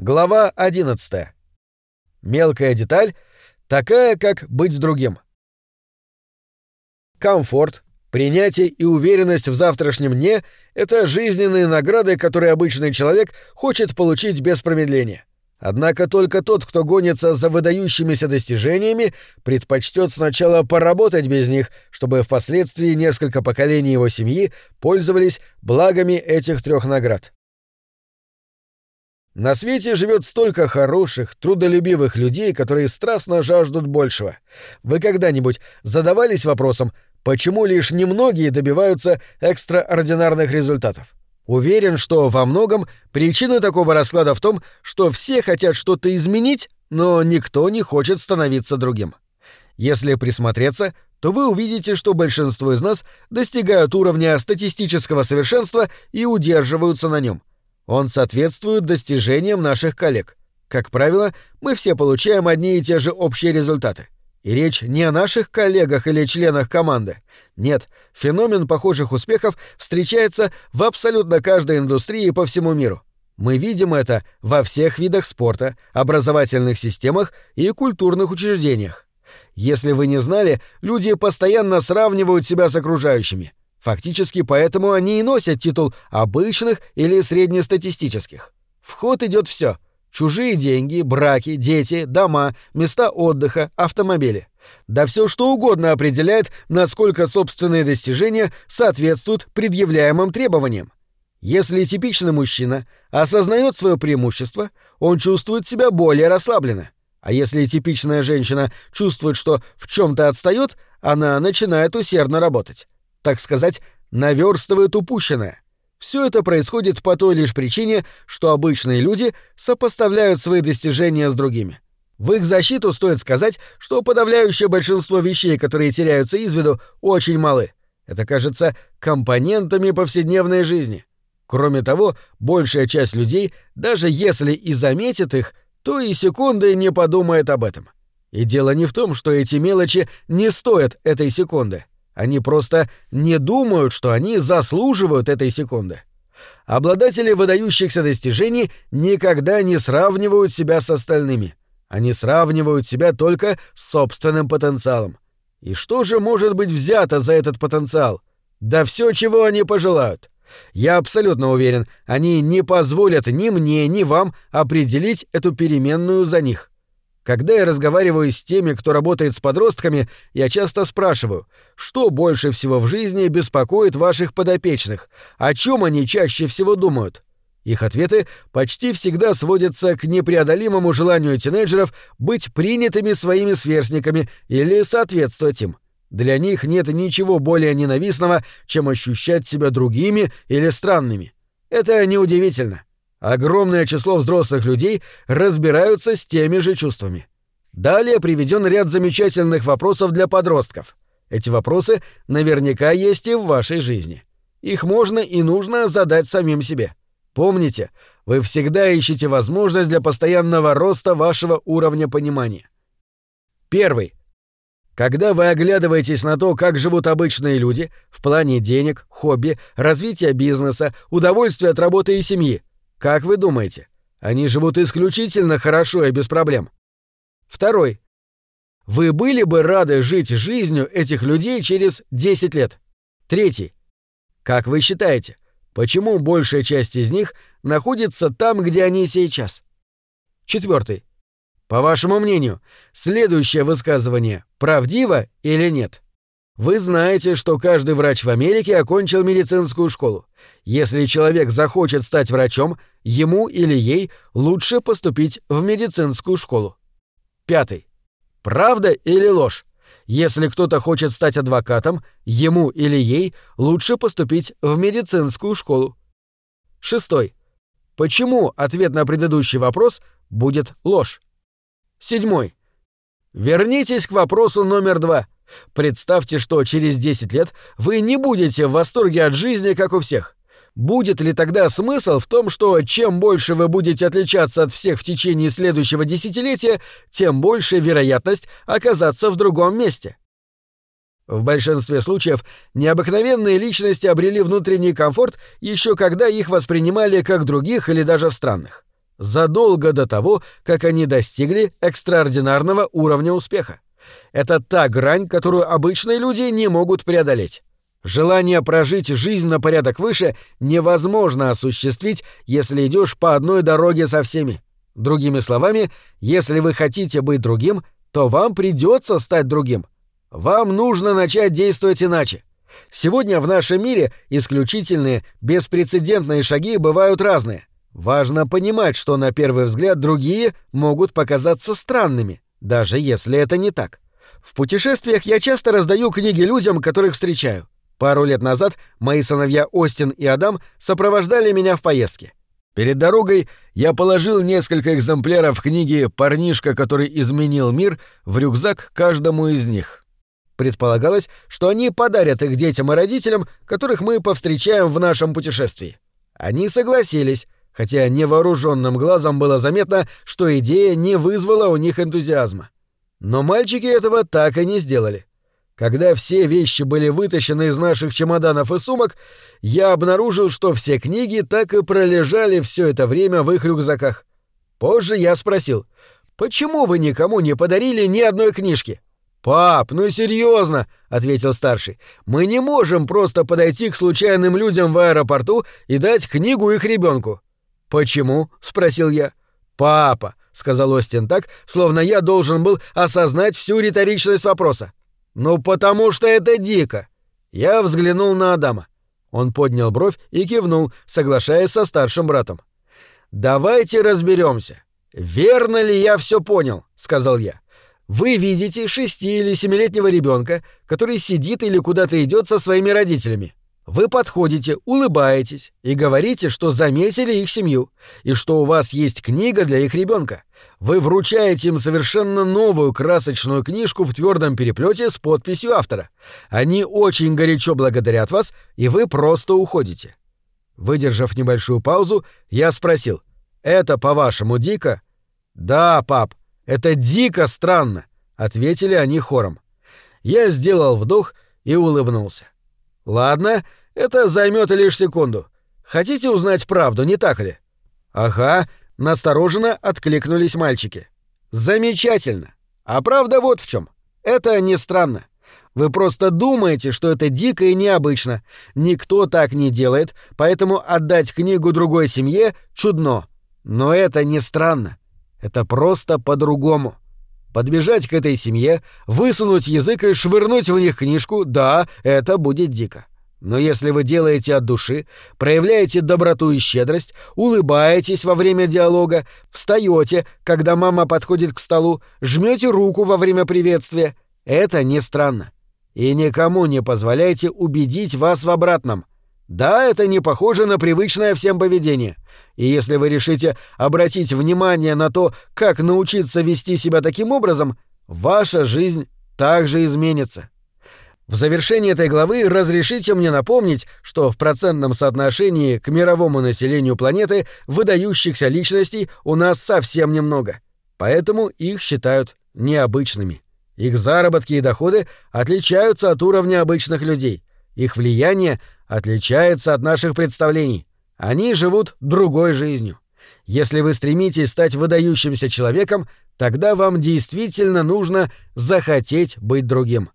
Глава 11. Мелкая деталь, такая, как быть с другим. Комфорт, принятие и уверенность в завтрашнем дне — это жизненные награды, которые обычный человек хочет получить без промедления. Однако только тот, кто гонится за выдающимися достижениями, предпочтет сначала поработать без них, чтобы впоследствии несколько поколений его семьи пользовались благами этих трех наград. На свете живет столько хороших, трудолюбивых людей, которые страстно жаждут большего. Вы когда-нибудь задавались вопросом, почему лишь немногие добиваются экстраординарных результатов? Уверен, что во многом причина такого расклада в том, что все хотят что-то изменить, но никто не хочет становиться другим. Если присмотреться, то вы увидите, что большинство из нас достигают уровня статистического совершенства и удерживаются на нем. Он соответствует достижениям наших коллег. Как правило, мы все получаем одни и те же общие результаты. И речь не о наших коллегах или членах команды. Нет, феномен похожих успехов встречается в абсолютно каждой индустрии по всему миру. Мы видим это во всех видах спорта, образовательных системах и культурных учреждениях. Если вы не знали, люди постоянно сравнивают себя с окружающими. Фактически поэтому они и носят титул обычных или среднестатистических. В ход идет все: чужие деньги, браки, дети, дома, места отдыха, автомобили. Да все что угодно определяет, насколько собственные достижения соответствуют предъявляемым требованиям. Если типичный мужчина осознает свое преимущество, он чувствует себя более расслабленно. А если типичная женщина чувствует, что в чем-то отстает, она начинает усердно работать так сказать, наверстывает упущенное. Все это происходит по той лишь причине, что обычные люди сопоставляют свои достижения с другими. В их защиту стоит сказать, что подавляющее большинство вещей, которые теряются из виду, очень малы. Это кажется компонентами повседневной жизни. Кроме того, большая часть людей, даже если и заметит их, то и секунды не подумает об этом. И дело не в том, что эти мелочи не стоят этой секунды. Они просто не думают, что они заслуживают этой секунды. Обладатели выдающихся достижений никогда не сравнивают себя с остальными. Они сравнивают себя только с собственным потенциалом. И что же может быть взято за этот потенциал? Да все, чего они пожелают. Я абсолютно уверен, они не позволят ни мне, ни вам определить эту переменную за них. Когда я разговариваю с теми, кто работает с подростками, я часто спрашиваю, что больше всего в жизни беспокоит ваших подопечных, о чем они чаще всего думают. Их ответы почти всегда сводятся к непреодолимому желанию тинейджеров быть принятыми своими сверстниками или соответствовать им. Для них нет ничего более ненавистного, чем ощущать себя другими или странными. Это неудивительно. Огромное число взрослых людей разбираются с теми же чувствами. Далее приведен ряд замечательных вопросов для подростков. Эти вопросы наверняка есть и в вашей жизни. Их можно и нужно задать самим себе. Помните, вы всегда ищете возможность для постоянного роста вашего уровня понимания. Первый. Когда вы оглядываетесь на то, как живут обычные люди в плане денег, хобби, развития бизнеса, удовольствия от работы и семьи, как вы думаете, они живут исключительно хорошо и без проблем? Второй. Вы были бы рады жить жизнью этих людей через 10 лет? Третий. Как вы считаете, почему большая часть из них находится там, где они сейчас? Четвертый. По вашему мнению, следующее высказывание правдиво или нет? Вы знаете, что каждый врач в Америке окончил медицинскую школу. Если человек захочет стать врачом, ему или ей лучше поступить в медицинскую школу. Пятый. Правда или ложь? Если кто-то хочет стать адвокатом, ему или ей лучше поступить в медицинскую школу. Шестой. Почему ответ на предыдущий вопрос будет ложь? Седьмой. Вернитесь к вопросу номер два. Представьте, что через 10 лет вы не будете в восторге от жизни, как у всех. Будет ли тогда смысл в том, что чем больше вы будете отличаться от всех в течение следующего десятилетия, тем больше вероятность оказаться в другом месте? В большинстве случаев необыкновенные личности обрели внутренний комфорт еще когда их воспринимали как других или даже странных. задолго до того, как они достигли экстраординарного уровня успеха. Это та грань, которую обычные люди не могут преодолеть. Желание прожить жизнь на порядок выше невозможно осуществить, если идешь по одной дороге со всеми. Другими словами, если вы хотите быть другим, то вам придется стать другим. Вам нужно начать действовать иначе. Сегодня в нашем мире исключительные, беспрецедентные шаги бывают разные. Важно понимать, что на первый взгляд другие могут показаться странными, даже если это не так. В путешествиях я часто раздаю книги людям, которых встречаю. Пару лет назад мои сыновья Остин и Адам сопровождали меня в поездке. Перед дорогой я положил несколько экземпляров книги «Парнишка, который изменил мир» в рюкзак каждому из них. Предполагалось, что они подарят их детям и родителям, которых мы повстречаем в нашем путешествии. Они согласились, хотя невооруженным глазом было заметно, что идея не вызвала у них энтузиазма. Но мальчики этого так и не сделали. Когда все вещи были вытащены из наших чемоданов и сумок, я обнаружил, что все книги так и пролежали все это время в их рюкзаках. Позже я спросил, «Почему вы никому не подарили ни одной книжки?» «Пап, ну серьезно, ответил старший. «Мы не можем просто подойти к случайным людям в аэропорту и дать книгу их ребенку. «Почему?» — спросил я. «Папа», — сказал Остин так, словно я должен был осознать всю риторичность вопроса. «Ну потому что это дико!» Я взглянул на Адама. Он поднял бровь и кивнул, соглашаясь со старшим братом. «Давайте разберемся. Верно ли я все понял?» — сказал я. «Вы видите шести- или семилетнего ребенка, который сидит или куда-то идет со своими родителями. Вы подходите, улыбаетесь и говорите, что заметили их семью, и что у вас есть книга для их ребенка. Вы вручаете им совершенно новую красочную книжку в твердом переплете с подписью автора. Они очень горячо благодарят вас, и вы просто уходите. Выдержав небольшую паузу, я спросил, «Это, по-вашему, дико?» «Да, пап, это дико странно», — ответили они хором. Я сделал вдох и улыбнулся. «Ладно, это займет лишь секунду. Хотите узнать правду, не так ли? Ага, настороженно откликнулись мальчики. Замечательно. А правда вот в чем. Это не странно. Вы просто думаете, что это дико и необычно. Никто так не делает, поэтому отдать книгу другой семье чудно. Но это не странно. Это просто по-другому. Подбежать к этой семье, высунуть язык и швырнуть в них книжку, да, это будет дико. Но если вы делаете от души, проявляете доброту и щедрость, улыбаетесь во время диалога, встаете, когда мама подходит к столу, жмете руку во время приветствия, это не странно. И никому не позволяйте убедить вас в обратном. Да, это не похоже на привычное всем поведение. И если вы решите обратить внимание на то, как научиться вести себя таким образом, ваша жизнь также изменится. В завершении этой главы разрешите мне напомнить, что в процентном соотношении к мировому населению планеты выдающихся личностей у нас совсем немного. Поэтому их считают необычными. Их заработки и доходы отличаются от уровня обычных людей. Их влияние отличается от наших представлений. Они живут другой жизнью. Если вы стремитесь стать выдающимся человеком, тогда вам действительно нужно захотеть быть другим.